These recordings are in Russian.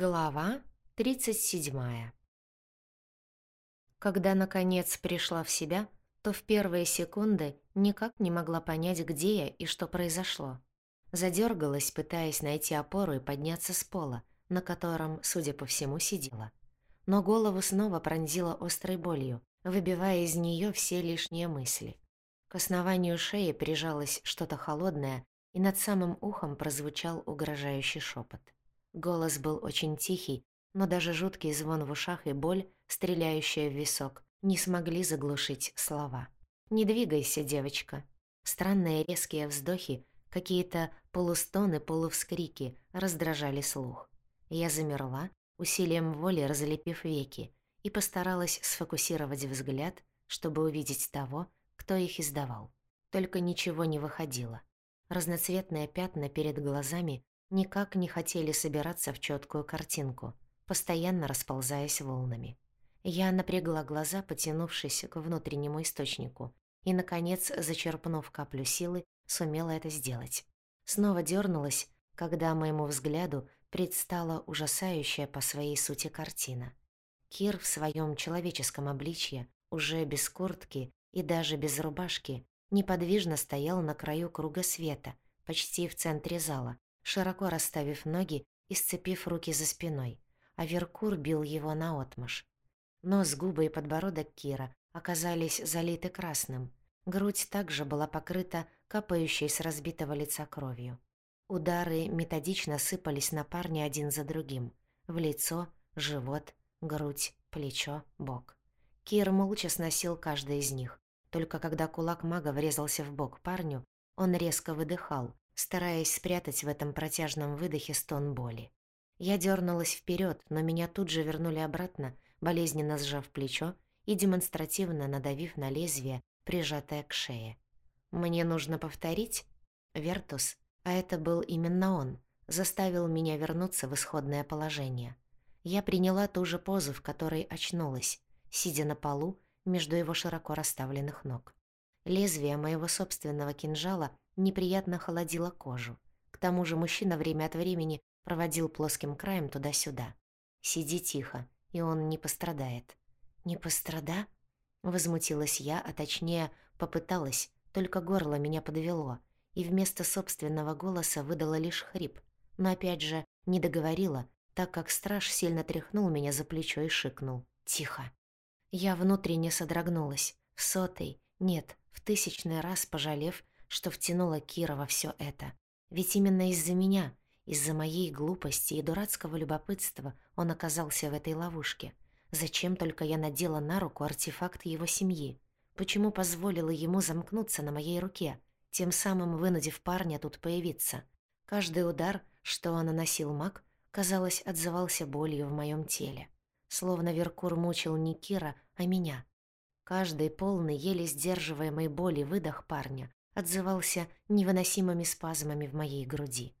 Глава 37 Когда, наконец, пришла в себя, то в первые секунды никак не могла понять, где я и что произошло. Задергалась, пытаясь найти опору и подняться с пола, на котором, судя по всему, сидела. Но голову снова пронзила острой болью, выбивая из нее все лишние мысли. К основанию шеи прижалось что-то холодное, и над самым ухом прозвучал угрожающий шепот. Голос был очень тихий, но даже жуткий звон в ушах и боль, стреляющая в висок, не смогли заглушить слова. «Не двигайся, девочка». Странные резкие вздохи, какие-то полустоны-полувскрики раздражали слух. Я замерла, усилием воли разлепив веки, и постаралась сфокусировать взгляд, чтобы увидеть того, кто их издавал. Только ничего не выходило. Разноцветные пятна перед глазами никак не хотели собираться в четкую картинку, постоянно расползаясь волнами. Я напрягла глаза, потянувшись к внутреннему источнику, и, наконец, зачерпнув каплю силы, сумела это сделать. Снова дернулась, когда моему взгляду предстала ужасающая по своей сути картина. Кир в своем человеческом обличье, уже без куртки и даже без рубашки, неподвижно стоял на краю круга света, почти в центре зала, широко расставив ноги и сцепив руки за спиной, а Веркур бил его наотмашь. Нос, губы и подбородок Кира оказались залиты красным. Грудь также была покрыта капающей с разбитого лица кровью. Удары методично сыпались на парня один за другим. В лицо, живот, грудь, плечо, бок. Кир молча сносил каждый из них. Только когда кулак мага врезался в бок парню, он резко выдыхал, стараясь спрятать в этом протяжном выдохе стон боли. Я дернулась вперед, но меня тут же вернули обратно, болезненно сжав плечо и демонстративно надавив на лезвие, прижатое к шее. «Мне нужно повторить?» Вертус, а это был именно он, заставил меня вернуться в исходное положение. Я приняла ту же позу, в которой очнулась, сидя на полу между его широко расставленных ног. Лезвие моего собственного кинжала неприятно холодило кожу. К тому же мужчина время от времени проводил плоским краем туда-сюда. «Сиди тихо, и он не пострадает». «Не пострада?» Возмутилась я, а точнее попыталась, только горло меня подвело, и вместо собственного голоса выдала лишь хрип. Но опять же не договорила, так как страж сильно тряхнул меня за плечо и шикнул. «Тихо». Я внутренне содрогнулась, в сотый, нет, в тысячный раз пожалев, что втянула Кира во всё это. Ведь именно из-за меня, из-за моей глупости и дурацкого любопытства он оказался в этой ловушке. Зачем только я надела на руку артефакт его семьи? Почему позволила ему замкнуться на моей руке, тем самым вынудив парня тут появиться? Каждый удар, что наносил маг, казалось, отзывался болью в моем теле. Словно Веркур мучил не Кира, а меня. Каждый полный, еле сдерживаемый боли выдох парня отзывался невыносимыми спазмами в моей груди.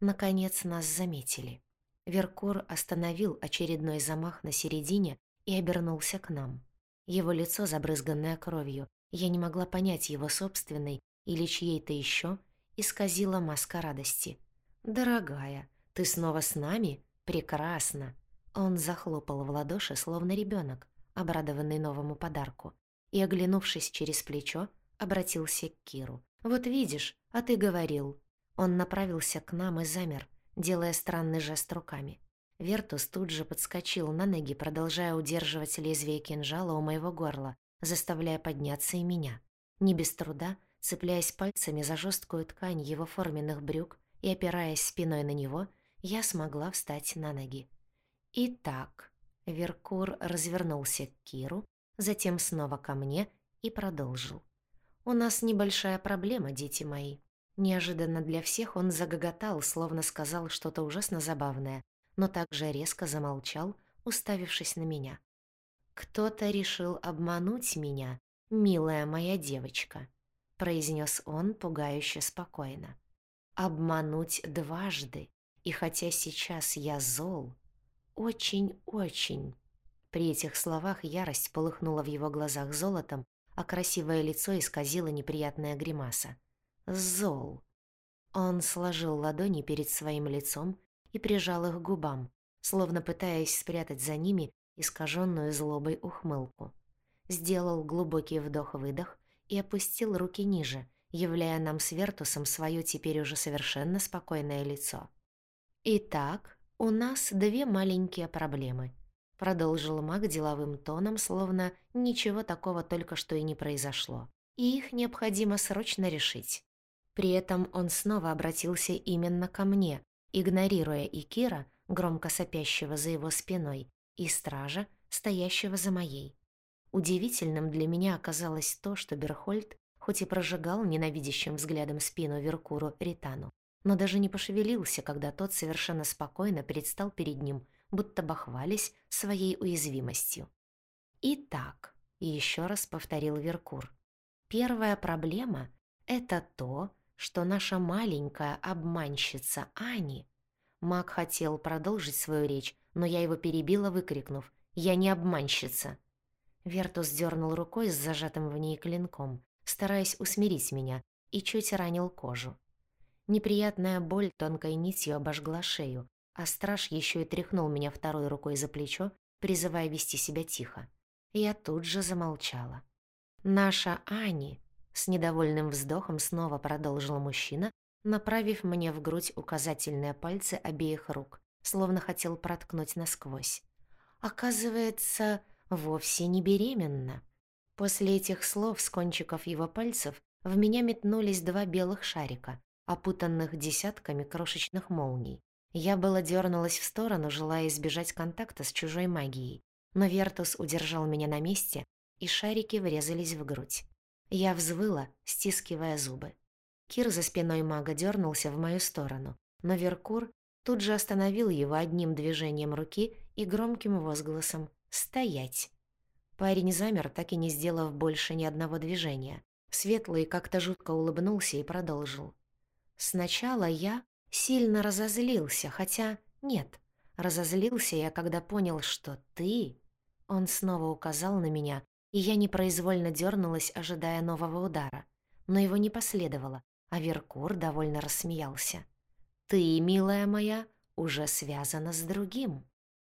Наконец нас заметили. Веркур остановил очередной замах на середине и обернулся к нам. Его лицо, забрызганное кровью, я не могла понять его собственной или чьей-то еще, исказила маска радости. «Дорогая, ты снова с нами? Прекрасно!» Он захлопал в ладоши, словно ребенок, обрадованный новому подарку, и, оглянувшись через плечо, обратился к Киру. «Вот видишь, а ты говорил». Он направился к нам и замер, делая странный жест руками. Вертус тут же подскочил на ноги, продолжая удерживать лезвие кинжала у моего горла, заставляя подняться и меня. Не без труда, цепляясь пальцами за жесткую ткань его форменных брюк и опираясь спиной на него, я смогла встать на ноги. Итак, Веркур развернулся к Киру, затем снова ко мне и продолжил. «У нас небольшая проблема, дети мои». Неожиданно для всех он загоготал, словно сказал что-то ужасно забавное, но также резко замолчал, уставившись на меня. «Кто-то решил обмануть меня, милая моя девочка», — произнес он пугающе спокойно. «Обмануть дважды, и хотя сейчас я зол, очень-очень...» При этих словах ярость полыхнула в его глазах золотом, а красивое лицо исказило неприятная гримаса. «Зол». Он сложил ладони перед своим лицом и прижал их к губам, словно пытаясь спрятать за ними искаженную злобой ухмылку. Сделал глубокий вдох-выдох и опустил руки ниже, являя нам с Вертусом свое теперь уже совершенно спокойное лицо. «Итак, у нас две маленькие проблемы», — продолжил маг деловым тоном, словно ничего такого только что и не произошло, и их необходимо срочно решить. При этом он снова обратился именно ко мне, игнорируя и Кира, громко сопящего за его спиной, и стража, стоящего за моей. Удивительным для меня оказалось то, что Берхольд, хоть и прожигал ненавидящим взглядом спину Веркуру Ритану, но даже не пошевелился, когда тот совершенно спокойно предстал перед ним, будто бахвались своей уязвимостью. «Итак», — еще раз повторил Веркур, — «первая проблема — это то, что наша маленькая обманщица Ани...» Маг хотел продолжить свою речь, но я его перебила, выкрикнув «Я не обманщица!» Вертус дернул рукой с зажатым в ней клинком, стараясь усмирить меня, и чуть ранил кожу. Неприятная боль тонкой нитью обожгла шею, а страж еще и тряхнул меня второй рукой за плечо, призывая вести себя тихо. Я тут же замолчала. «Наша Ани», — с недовольным вздохом снова продолжил мужчина, направив мне в грудь указательные пальцы обеих рук, словно хотел проткнуть насквозь. «Оказывается, вовсе не беременна». После этих слов с кончиков его пальцев в меня метнулись два белых шарика, опутанных десятками крошечных молний. Я было дернулась в сторону, желая избежать контакта с чужой магией, но Вертус удержал меня на месте, и шарики врезались в грудь. Я взвыла, стискивая зубы. Кир за спиной мага дернулся в мою сторону, но Веркур тут же остановил его одним движением руки и громким возгласом «Стоять!». Парень замер, так и не сделав больше ни одного движения. Светлый как-то жутко улыбнулся и продолжил. «Сначала я сильно разозлился, хотя нет, разозлился я, когда понял, что ты...» Он снова указал на меня, и я непроизвольно дернулась, ожидая нового удара. Но его не последовало, а Веркур довольно рассмеялся. «Ты, милая моя, уже связана с другим».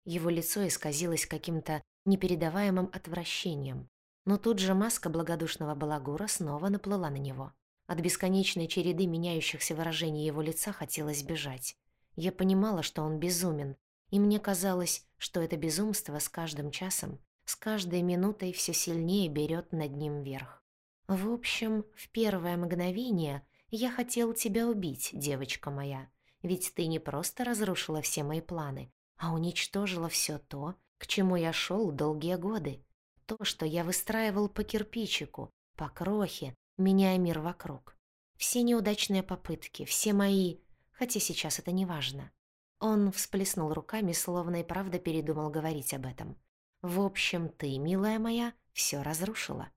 Его лицо исказилось каким-то непередаваемым отвращением, но тут же маска благодушного балагура снова наплыла на него. От бесконечной череды меняющихся выражений его лица хотелось бежать. Я понимала, что он безумен, и мне казалось, что это безумство с каждым часом, с каждой минутой все сильнее берет над ним верх. В общем, в первое мгновение я хотел тебя убить, девочка моя, ведь ты не просто разрушила все мои планы, а уничтожила все то, к чему я шел долгие годы. То, что я выстраивал по кирпичику, по крохе, меняя мир вокруг. Все неудачные попытки, все мои... Хотя сейчас это не важно. Он всплеснул руками, словно и правда передумал говорить об этом. «В общем, ты, милая моя, все разрушила.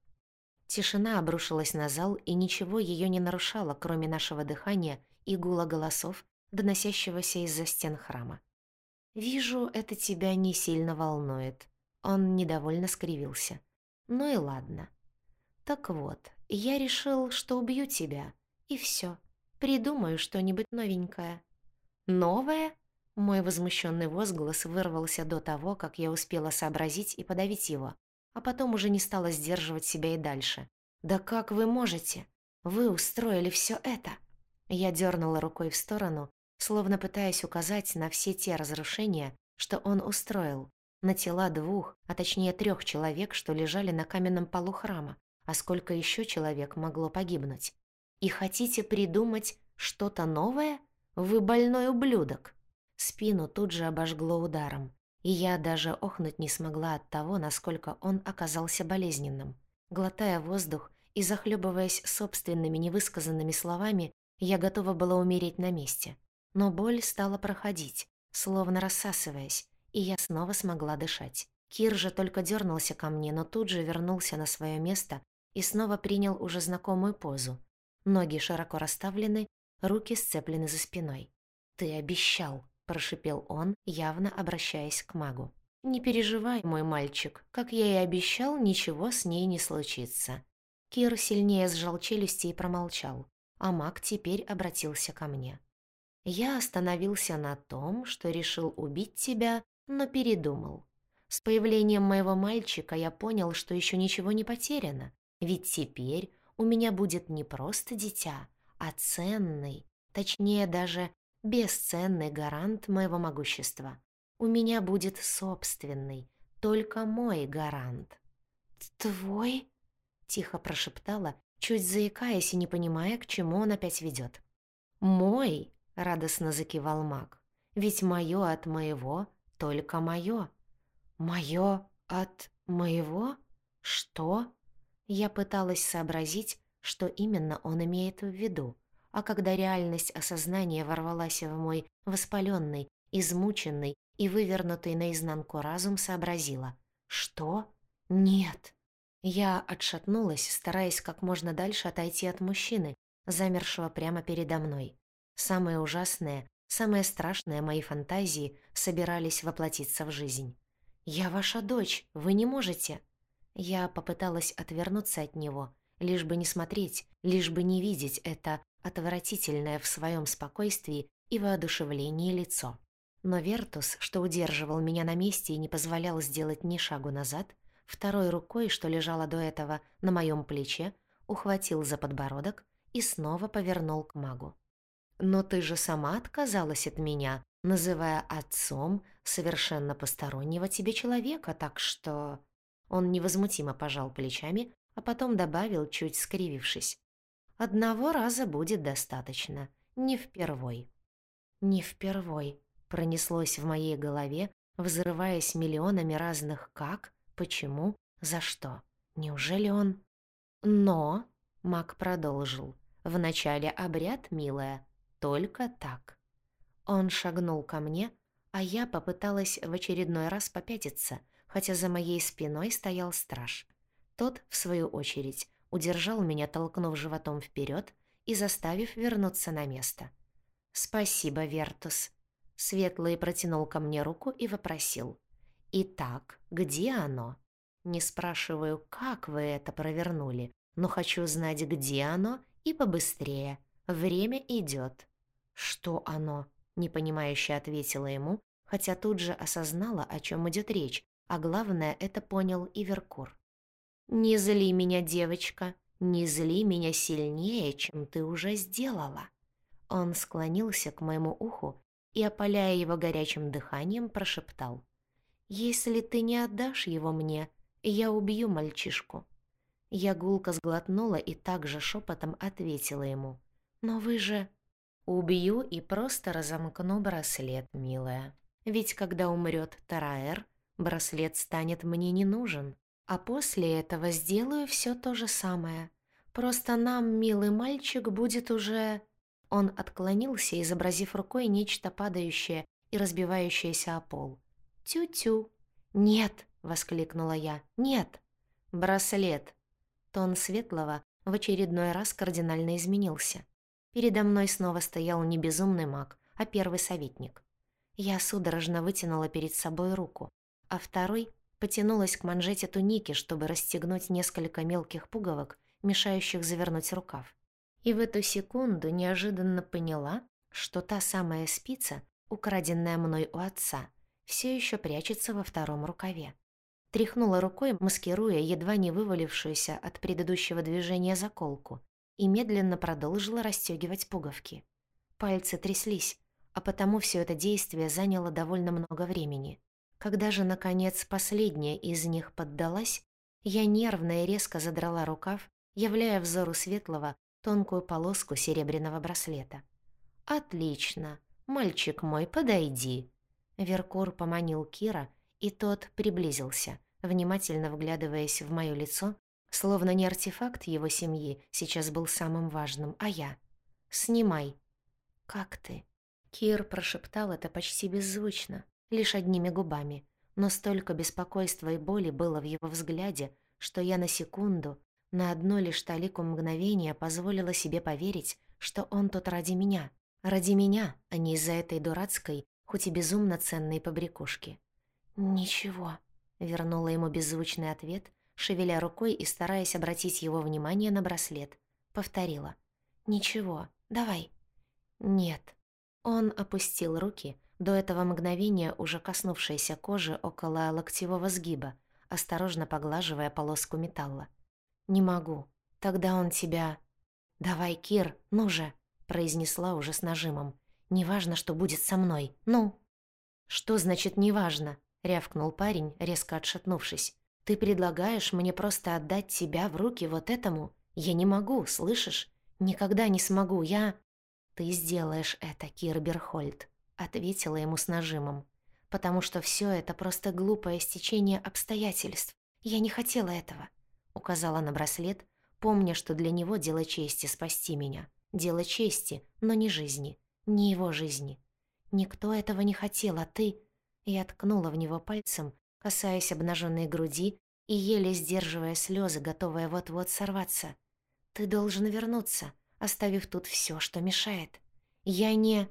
Тишина обрушилась на зал, и ничего ее не нарушало, кроме нашего дыхания и гула голосов, доносящегося из-за стен храма. «Вижу, это тебя не сильно волнует». Он недовольно скривился. «Ну и ладно. Так вот, я решил, что убью тебя, и все. Придумаю что-нибудь новенькое». «Новое?» Мой возмущенный возглас вырвался до того, как я успела сообразить и подавить его а потом уже не стала сдерживать себя и дальше. «Да как вы можете? Вы устроили все это!» Я дернула рукой в сторону, словно пытаясь указать на все те разрушения, что он устроил, на тела двух, а точнее трех человек, что лежали на каменном полу храма, а сколько еще человек могло погибнуть. И хотите придумать что-то новое? Вы больной ублюдок. Спину тут же обожгло ударом и я даже охнуть не смогла от того, насколько он оказался болезненным. Глотая воздух и захлебываясь собственными невысказанными словами, я готова была умереть на месте. Но боль стала проходить, словно рассасываясь, и я снова смогла дышать. Кир же только дернулся ко мне, но тут же вернулся на свое место и снова принял уже знакомую позу. Ноги широко расставлены, руки сцеплены за спиной. «Ты обещал», прошипел он, явно обращаясь к магу. «Не переживай, мой мальчик, как я и обещал, ничего с ней не случится». Кир сильнее сжал челюсти и промолчал, а маг теперь обратился ко мне. Я остановился на том, что решил убить тебя, но передумал. С появлением моего мальчика я понял, что еще ничего не потеряно, ведь теперь у меня будет не просто дитя, а ценный, точнее даже бесценный гарант моего могущества. У меня будет собственный, только мой гарант. «Твой?» — тихо прошептала, чуть заикаясь и не понимая, к чему он опять ведет. «Мой!» — радостно закивал маг. «Ведь мое от моего только мое». «Мое от моего? Что?» Я пыталась сообразить, что именно он имеет в виду, а когда реальность осознания ворвалась в мой воспаленный, измученный и вывернутый наизнанку разум, сообразила. «Что? Нет!» Я отшатнулась, стараясь как можно дальше отойти от мужчины, замершего прямо передо мной. Самые ужасные, самые страшные мои фантазии собирались воплотиться в жизнь. «Я ваша дочь, вы не можете!» Я попыталась отвернуться от него, лишь бы не смотреть, лишь бы не видеть это отвратительное в своем спокойствии и воодушевлении лицо. Но Вертус, что удерживал меня на месте и не позволял сделать ни шагу назад, второй рукой, что лежала до этого на моем плече, ухватил за подбородок и снова повернул к магу. «Но ты же сама отказалась от меня, называя отцом совершенно постороннего тебе человека, так что...» Он невозмутимо пожал плечами, а потом добавил, чуть скривившись. «Одного раза будет достаточно, не впервой». «Не впервой», — пронеслось в моей голове, взрываясь миллионами разных «как», «почему», «за что». Неужели он... «Но», — маг продолжил, — «вначале обряд, милая, только так». Он шагнул ко мне, а я попыталась в очередной раз попятиться, хотя за моей спиной стоял страж. Тот, в свою очередь, удержал меня, толкнув животом вперед и заставив вернуться на место. «Спасибо, Вертус». Светлый протянул ко мне руку и вопросил. «Итак, где оно?» «Не спрашиваю, как вы это провернули, но хочу знать, где оно и побыстрее. Время идет. «Что оно?» — непонимающе ответила ему, хотя тут же осознала, о чем идет речь, а главное, это понял и Веркур. «Не зли меня, девочка, не зли меня сильнее, чем ты уже сделала». Он склонился к моему уху и, опаляя его горячим дыханием, прошептал. «Если ты не отдашь его мне, я убью мальчишку». Я гулко сглотнула и также шепотом ответила ему. «Но вы же...» «Убью и просто разомкну браслет, милая. Ведь когда умрет Тараэр, Браслет станет мне не нужен, а после этого сделаю все то же самое. Просто нам, милый мальчик, будет уже...» Он отклонился, изобразив рукой нечто падающее и разбивающееся о пол. «Тю-тю!» «Нет!» — воскликнула я. «Нет!» «Браслет!» Тон Светлого в очередной раз кардинально изменился. Передо мной снова стоял не безумный маг, а первый советник. Я судорожно вытянула перед собой руку, а второй потянулась к манжете туники, чтобы расстегнуть несколько мелких пуговок, мешающих завернуть рукав. И в эту секунду неожиданно поняла, что та самая спица, украденная мной у отца, все еще прячется во втором рукаве. Тряхнула рукой, маскируя едва не вывалившуюся от предыдущего движения заколку, и медленно продолжила расстегивать пуговки. Пальцы тряслись, а потому все это действие заняло довольно много времени. Когда же, наконец, последняя из них поддалась, я нервно и резко задрала рукав, являя взору светлого тонкую полоску серебряного браслета. «Отлично! Мальчик мой, подойди!» Веркур поманил Кира, и тот приблизился, внимательно вглядываясь в моё лицо, словно не артефакт его семьи сейчас был самым важным, а я. «Снимай!» «Как ты?» Кир прошептал это почти беззвучно, лишь одними губами, но столько беспокойства и боли было в его взгляде, что я на секунду, на одно лишь талику мгновения позволила себе поверить, что он тут ради меня. Ради меня, а не из-за этой дурацкой, хоть и безумно ценной побрякушки. «Ничего», — вернула ему беззвучный ответ, шевеля рукой и стараясь обратить его внимание на браслет. Повторила. «Ничего, давай». «Нет». Он опустил руки, до этого мгновения уже коснувшиеся кожи около локтевого сгиба, осторожно поглаживая полоску металла. «Не могу. Тогда он тебя...» «Давай, Кир, ну же!» — произнесла уже с нажимом. «Неважно, что будет со мной. Ну!» «Что значит «неважно»?» — рявкнул парень, резко отшатнувшись. «Ты предлагаешь мне просто отдать тебя в руки вот этому? Я не могу, слышишь? Никогда не смогу, я...» «Ты сделаешь это, Кир Берхольд», — ответила ему с нажимом. «Потому что все это просто глупое стечение обстоятельств. Я не хотела этого», — указала на браслет, помня, что для него дело чести спасти меня. Дело чести, но не жизни, не его жизни. Никто этого не хотел, а ты... Я ткнула в него пальцем, касаясь обнаженной груди и еле сдерживая слезы, готовая вот-вот сорваться. «Ты должен вернуться, оставив тут все, что мешает. Я не...»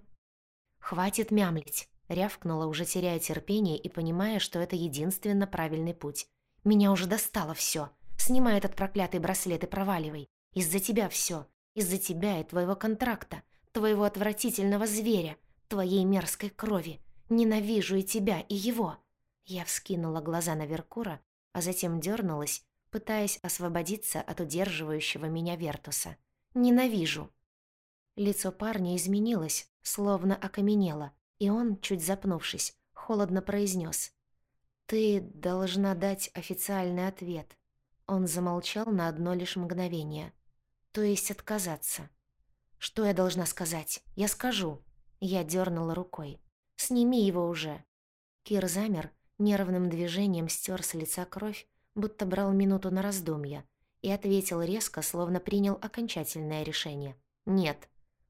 «Хватит мямлить», — рявкнула, уже теряя терпение и понимая, что это единственно правильный путь. «Меня уже достало все. Снимай этот проклятый браслет и проваливай. Из-за тебя все. Из-за тебя и твоего контракта, твоего отвратительного зверя, твоей мерзкой крови. Ненавижу и тебя, и его». Я вскинула глаза на Веркура, а затем дернулась, пытаясь освободиться от удерживающего меня Вертуса. «Ненавижу!» Лицо парня изменилось, словно окаменело, и он, чуть запнувшись, холодно произнес: «Ты должна дать официальный ответ». Он замолчал на одно лишь мгновение. «То есть отказаться». «Что я должна сказать? Я скажу». Я дернула рукой. «Сними его уже». Кир замер, нервным движением стер с лица кровь, будто брал минуту на раздумья, и ответил резко, словно принял окончательное решение. «Нет».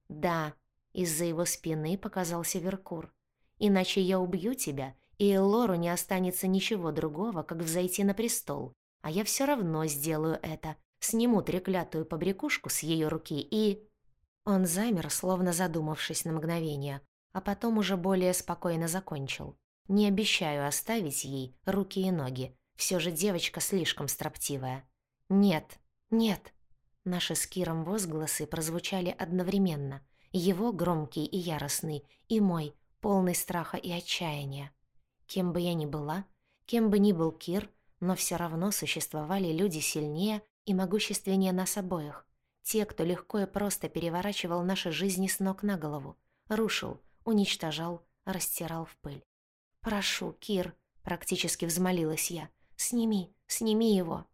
«Да». Из-за его спины показался Веркур. «Иначе я убью тебя, и Элору не останется ничего другого, как взойти на престол. А я все равно сделаю это. Сниму треклятую побрякушку с ее руки и...» Он замер, словно задумавшись на мгновение, а потом уже более спокойно закончил. «Не обещаю оставить ей руки и ноги, все же девочка слишком строптивая. Нет, нет. Наши с Киром возгласы прозвучали одновременно. Его громкий и яростный, и мой, полный страха и отчаяния. Кем бы я ни была, кем бы ни был Кир, но все равно существовали люди сильнее и могущественнее нас обоих. Те, кто легко и просто переворачивал наши жизни с ног на голову, рушил, уничтожал, растирал в пыль. «Прошу, Кир», — практически взмолилась я, «Сними, сними его!»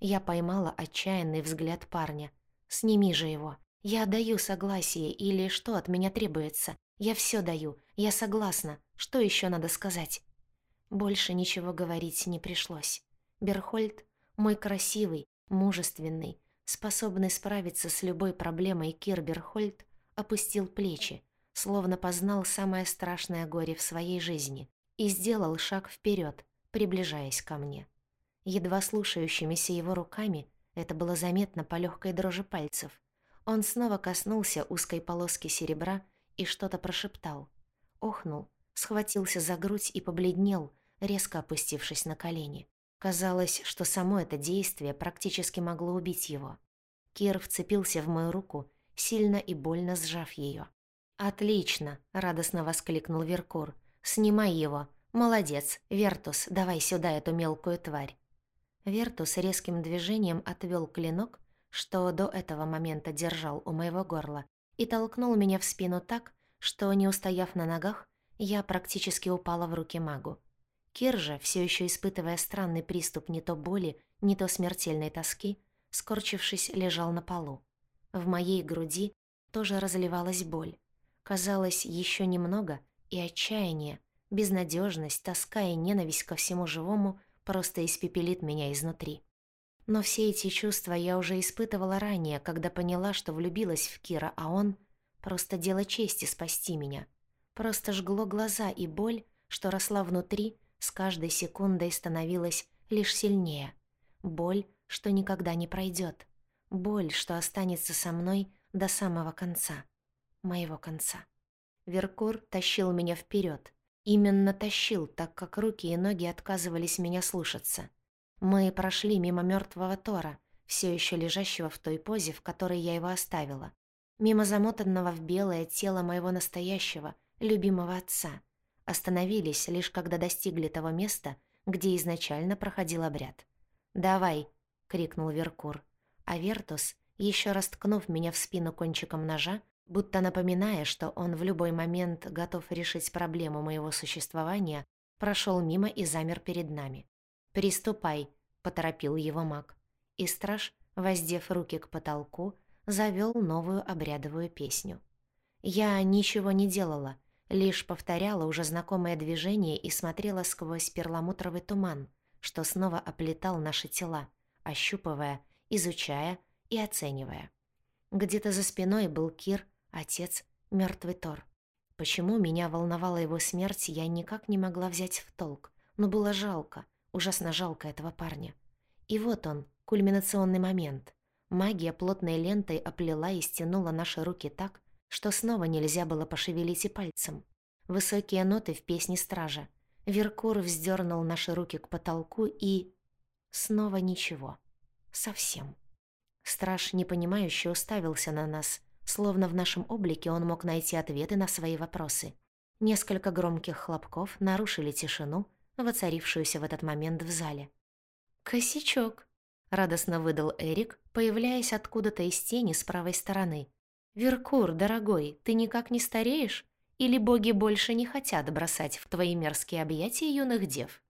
Я поймала отчаянный взгляд парня. «Сними же его! Я даю согласие или что от меня требуется? Я все даю, я согласна. Что еще надо сказать?» Больше ничего говорить не пришлось. Берхольд, мой красивый, мужественный, способный справиться с любой проблемой Кир Берхольд, опустил плечи, словно познал самое страшное горе в своей жизни, и сделал шаг вперед, приближаясь ко мне. Едва слушающимися его руками, это было заметно по легкой дрожи пальцев, он снова коснулся узкой полоски серебра и что-то прошептал. Охнул, схватился за грудь и побледнел, резко опустившись на колени. Казалось, что само это действие практически могло убить его. Кир вцепился в мою руку, сильно и больно сжав ее. «Отлично!» — радостно воскликнул Веркур. «Снимай его! «Молодец, Вертус, давай сюда эту мелкую тварь». Вертус резким движением отвел клинок, что до этого момента держал у моего горла, и толкнул меня в спину так, что, не устояв на ногах, я практически упала в руки магу. Кир же, все еще испытывая странный приступ не то боли, не то смертельной тоски, скорчившись, лежал на полу. В моей груди тоже разливалась боль. Казалось, еще немного, и отчаяние, Безнадежность, тоска и ненависть ко всему живому просто испепелит меня изнутри. Но все эти чувства я уже испытывала ранее, когда поняла, что влюбилась в Кира, а он — просто дело чести спасти меня. Просто жгло глаза, и боль, что росла внутри, с каждой секундой становилась лишь сильнее. Боль, что никогда не пройдет. Боль, что останется со мной до самого конца. Моего конца. Веркур тащил меня вперед, Именно тащил, так как руки и ноги отказывались меня слушаться. Мы прошли мимо мертвого Тора, все еще лежащего в той позе, в которой я его оставила. мимо замотанного в белое тело моего настоящего, любимого отца. Остановились лишь когда достигли того места, где изначально проходил обряд. «Давай!» — крикнул Веркур. А Вертус, еще раз ткнув меня в спину кончиком ножа, будто напоминая, что он в любой момент готов решить проблему моего существования, прошел мимо и замер перед нами. «Приступай», — поторопил его маг. И страж, воздев руки к потолку, завел новую обрядовую песню. Я ничего не делала, лишь повторяла уже знакомое движение и смотрела сквозь перламутровый туман, что снова оплетал наши тела, ощупывая, изучая и оценивая. Где-то за спиной был Кир, отец, мертвый Тор. Почему меня волновала его смерть, я никак не могла взять в толк, но было жалко, ужасно жалко этого парня. И вот он, кульминационный момент. Магия плотной лентой оплела и стянула наши руки так, что снова нельзя было пошевелить и пальцем. Высокие ноты в песне стража. Веркур вздернул наши руки к потолку и... Снова ничего. Совсем. Страж непонимающе уставился на нас, словно в нашем облике он мог найти ответы на свои вопросы. Несколько громких хлопков нарушили тишину, воцарившуюся в этот момент в зале. «Косячок», — радостно выдал Эрик, появляясь откуда-то из тени с правой стороны. «Веркур, дорогой, ты никак не стареешь? Или боги больше не хотят бросать в твои мерзкие объятия юных дев?»